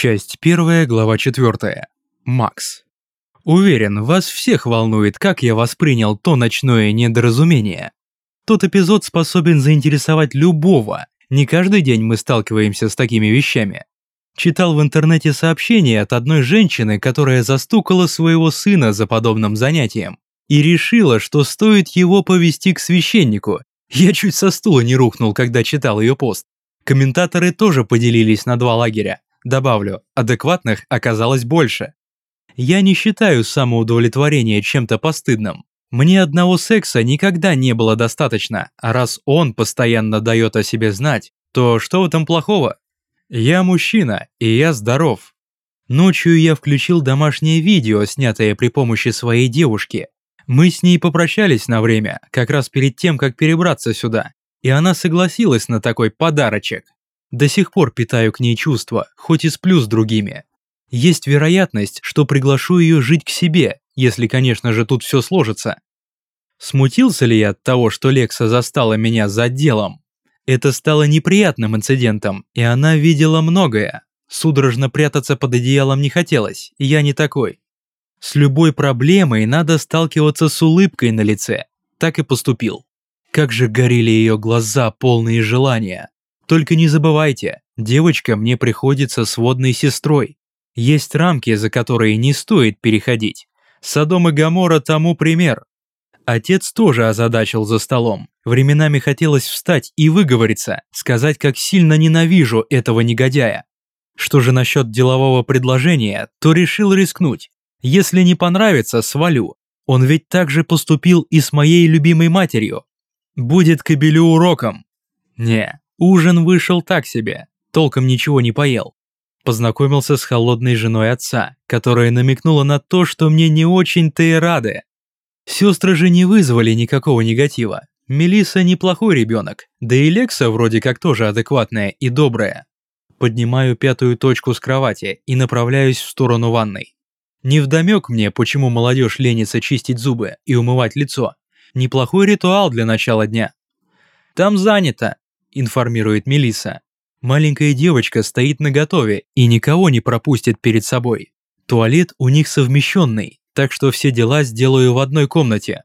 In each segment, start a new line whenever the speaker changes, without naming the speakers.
Часть 1, глава 4. Макс. Уверен, вас всех волнует, как я воспринял то ночное недоразумение. Тот эпизод способен заинтересовать любого. Не каждый день мы сталкиваемся с такими вещами. Читал в интернете сообщение от одной женщины, которая застукала своего сына за подобным занятием и решила, что стоит его повести к священнику. Я чуть со стула не рухнул, когда читал ее пост. Комментаторы тоже поделились на два лагеря. Добавлю, адекватных оказалось больше. Я не считаю самоудовлетворение чем-то постыдным. Мне одного секса никогда не было достаточно, а раз он постоянно дает о себе знать, то что в этом плохого? Я мужчина, и я здоров. Ночью я включил домашнее видео, снятое при помощи своей девушки. Мы с ней попрощались на время, как раз перед тем, как перебраться сюда, и она согласилась на такой подарочек. До сих пор питаю к ней чувства, хоть и сплю с другими. Есть вероятность, что приглашу ее жить к себе, если, конечно же, тут все сложится. Смутился ли я от того, что Лекса застала меня за делом? Это стало неприятным инцидентом, и она видела многое. Судорожно прятаться под одеялом не хотелось, я не такой. С любой проблемой надо сталкиваться с улыбкой на лице. Так и поступил. Как же горели ее глаза, полные желания. Только не забывайте, девочка мне приходится сводной сестрой. Есть рамки, за которые не стоит переходить. Содом и Гамора тому пример. Отец тоже озадачил за столом. Временами хотелось встать и выговориться, сказать, как сильно ненавижу этого негодяя. Что же насчет делового предложения, то решил рискнуть. Если не понравится, свалю. Он ведь так же поступил и с моей любимой матерью. Будет кобелю уроком. Не, Ужин вышел так себе, толком ничего не поел. Познакомился с холодной женой отца, которая намекнула на то, что мне не очень-то и рады. Сестры же не вызвали никакого негатива. Мелиса неплохой ребенок, да и Лекса вроде как тоже адекватная и добрая. Поднимаю пятую точку с кровати и направляюсь в сторону ванной. Невдомек мне, почему молодежь ленится чистить зубы и умывать лицо. Неплохой ритуал для начала дня. Там занято, информирует Мелиса. Маленькая девочка стоит наготове и никого не пропустит перед собой. Туалет у них совмещенный, так что все дела сделаю в одной комнате.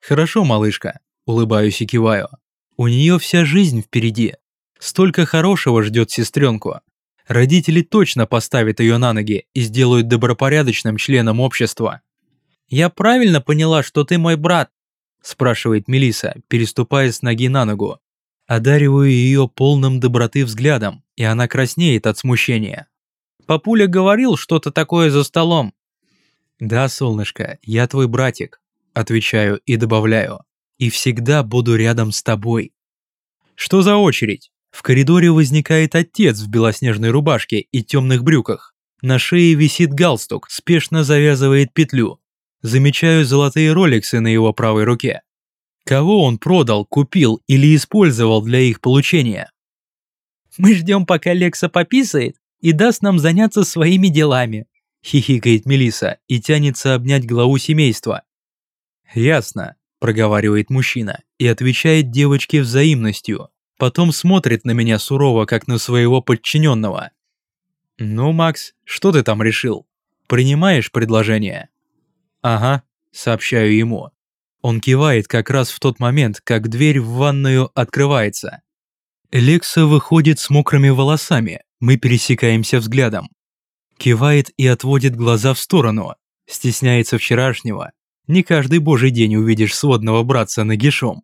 Хорошо, малышка, улыбаюсь и киваю. У нее вся жизнь впереди. Столько хорошего ждет сестренку. Родители точно поставят ее на ноги и сделают добропорядочным членом общества. «Я правильно поняла, что ты мой брат?» спрашивает Мелиса, переступая с ноги на ногу. Одариваю ее полным доброты взглядом, и она краснеет от смущения. Папуля говорил что-то такое за столом. «Да, солнышко, я твой братик», – отвечаю и добавляю. «И всегда буду рядом с тобой». Что за очередь? В коридоре возникает отец в белоснежной рубашке и темных брюках. На шее висит галстук, спешно завязывает петлю. Замечаю золотые роликсы на его правой руке. Кого он продал, купил или использовал для их получения? «Мы ждем, пока Лекса пописает и даст нам заняться своими делами», хихикает Мелиса и тянется обнять главу семейства. «Ясно», – проговаривает мужчина и отвечает девочке взаимностью, потом смотрит на меня сурово, как на своего подчиненного. «Ну, Макс, что ты там решил? Принимаешь предложение?» «Ага», – сообщаю ему. Он кивает как раз в тот момент, как дверь в ванную открывается. Лекса выходит с мокрыми волосами, мы пересекаемся взглядом. Кивает и отводит глаза в сторону, стесняется вчерашнего. Не каждый божий день увидишь сводного братца нагишом.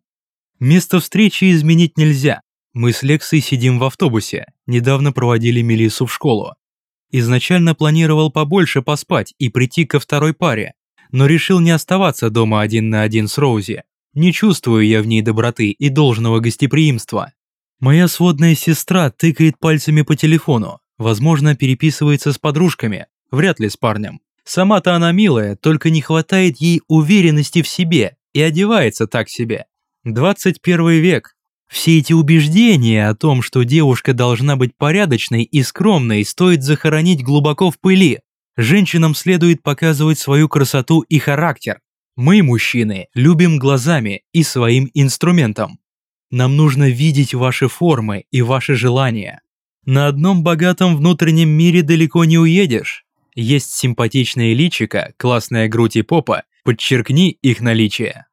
Место встречи изменить нельзя. Мы с Лексой сидим в автобусе, недавно проводили Мелису в школу. Изначально планировал побольше поспать и прийти ко второй паре, но решил не оставаться дома один на один с Роузи. Не чувствую я в ней доброты и должного гостеприимства. Моя сводная сестра тыкает пальцами по телефону, возможно, переписывается с подружками, вряд ли с парнем. Сама-то она милая, только не хватает ей уверенности в себе и одевается так себе. 21 век. Все эти убеждения о том, что девушка должна быть порядочной и скромной, стоит захоронить глубоко в пыли. Женщинам следует показывать свою красоту и характер. Мы, мужчины, любим глазами и своим инструментом. Нам нужно видеть ваши формы и ваши желания. На одном богатом внутреннем мире далеко не уедешь. Есть симпатичные личика, классная грудь и попа, подчеркни их наличие.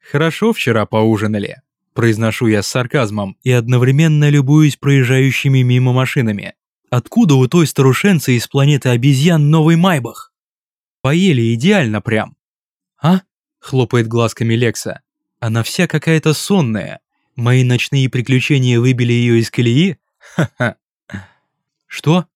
Хорошо вчера поужинали. Произношу я с сарказмом и одновременно любуюсь проезжающими мимо машинами. Откуда у той старушенцы из планеты обезьян новый Майбах? Поели идеально прям. А? Хлопает глазками Лекса. Она вся какая-то сонная. Мои ночные приключения выбили ее из колеи? Ха-ха. Что?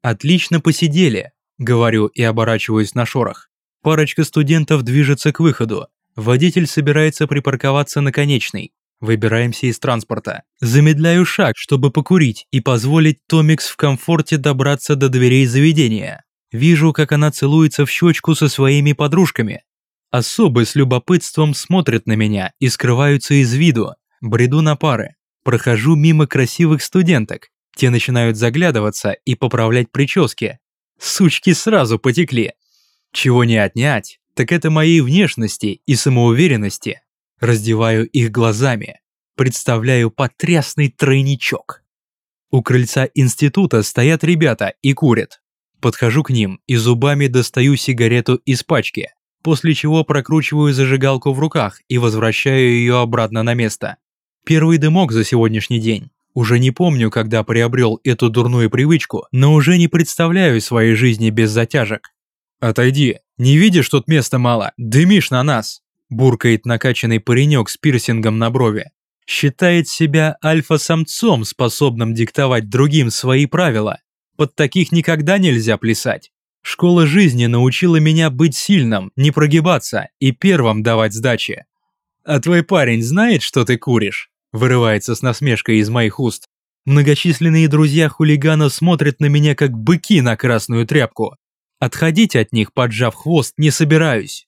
Отлично посидели, говорю и оборачиваюсь на шорох. Парочка студентов движется к выходу. Водитель собирается припарковаться на конечной. Выбираемся из транспорта. Замедляю шаг, чтобы покурить и позволить Томикс в комфорте добраться до дверей заведения. Вижу, как она целуется в щечку со своими подружками. Особы с любопытством смотрят на меня и скрываются из виду. Бреду на пары. Прохожу мимо красивых студенток. Те начинают заглядываться и поправлять прически. Сучки сразу потекли. Чего не отнять, так это моей внешности и самоуверенности. Раздеваю их глазами. Представляю потрясный тройничок. У крыльца института стоят ребята и курят. Подхожу к ним и зубами достаю сигарету из пачки, после чего прокручиваю зажигалку в руках и возвращаю ее обратно на место. Первый дымок за сегодняшний день. Уже не помню, когда приобрел эту дурную привычку, но уже не представляю своей жизни без затяжек. «Отойди, не видишь, тут места мало, дымишь на нас!» Буркает накачанный паренек с пирсингом на брови. Считает себя альфа-самцом, способным диктовать другим свои правила. Под таких никогда нельзя плясать. Школа жизни научила меня быть сильным, не прогибаться и первым давать сдачи. «А твой парень знает, что ты куришь?» Вырывается с насмешкой из моих уст. Многочисленные друзья хулигана смотрят на меня как быки на красную тряпку. Отходить от них, поджав хвост, не собираюсь.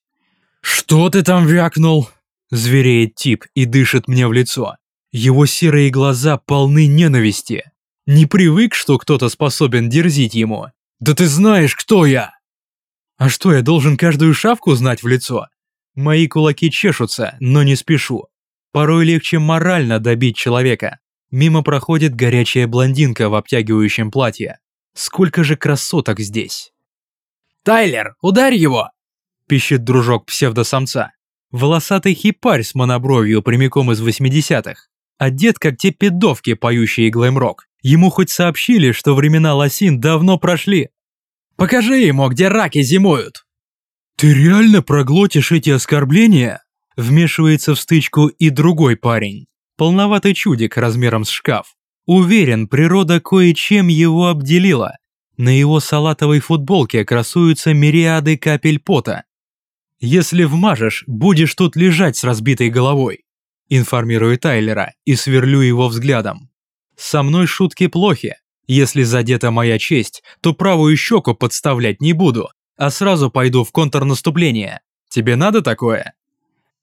«Что ты там вякнул?» Звереет тип и дышит мне в лицо. Его серые глаза полны ненависти. Не привык, что кто-то способен дерзить ему. «Да ты знаешь, кто я!» «А что, я должен каждую шавку знать в лицо?» Мои кулаки чешутся, но не спешу. Порой легче морально добить человека. Мимо проходит горячая блондинка в обтягивающем платье. Сколько же красоток здесь.
«Тайлер, ударь его!»
– пищит дружок псевдосамца. Волосатый хипарь с монобровью прямиком из 80-х. Одет как те педовки, поющие глэм-рок. Ему хоть сообщили, что времена лосин давно прошли.
«Покажи ему, где раки зимуют!»
«Ты реально проглотишь эти оскорбления?» Вмешивается в стычку и другой парень. Полноватый чудик размером с шкаф. Уверен, природа кое-чем его обделила. На его салатовой футболке красуются мириады капель пота. «Если вмажешь, будешь тут лежать с разбитой головой», информирую Тайлера и сверлю его взглядом. «Со мной шутки плохи. Если задета моя честь, то правую щеку подставлять не буду, а сразу пойду в контрнаступление. Тебе надо такое?»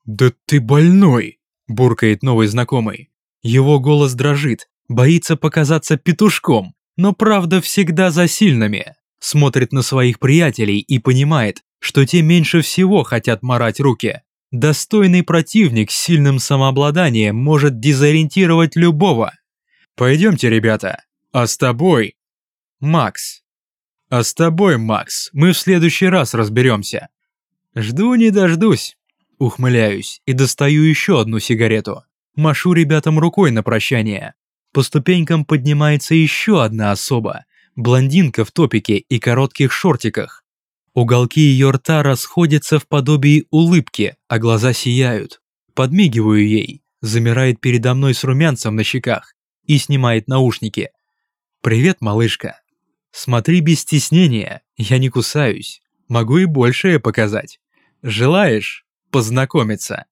«Да ты больной!» – буркает новый знакомый. Его голос дрожит, боится показаться петушком, но правда всегда за сильными. Смотрит на своих приятелей и понимает, что те меньше всего хотят марать руки. Достойный противник с сильным самообладанием может дезориентировать любого. Пойдемте, ребята. А с тобой? Макс. А с тобой, Макс, мы в следующий раз разберемся. Жду не дождусь. Ухмыляюсь и достаю еще одну сигарету. Машу ребятам рукой на прощание. По ступенькам поднимается еще одна особа. Блондинка в топике и коротких шортиках. Уголки ее рта расходятся в подобии улыбки, а глаза сияют. Подмигиваю ей, замирает передо мной с румянцем на щеках и снимает наушники. «Привет, малышка. Смотри без стеснения, я не кусаюсь. Могу и большее показать. Желаешь?» познакомиться.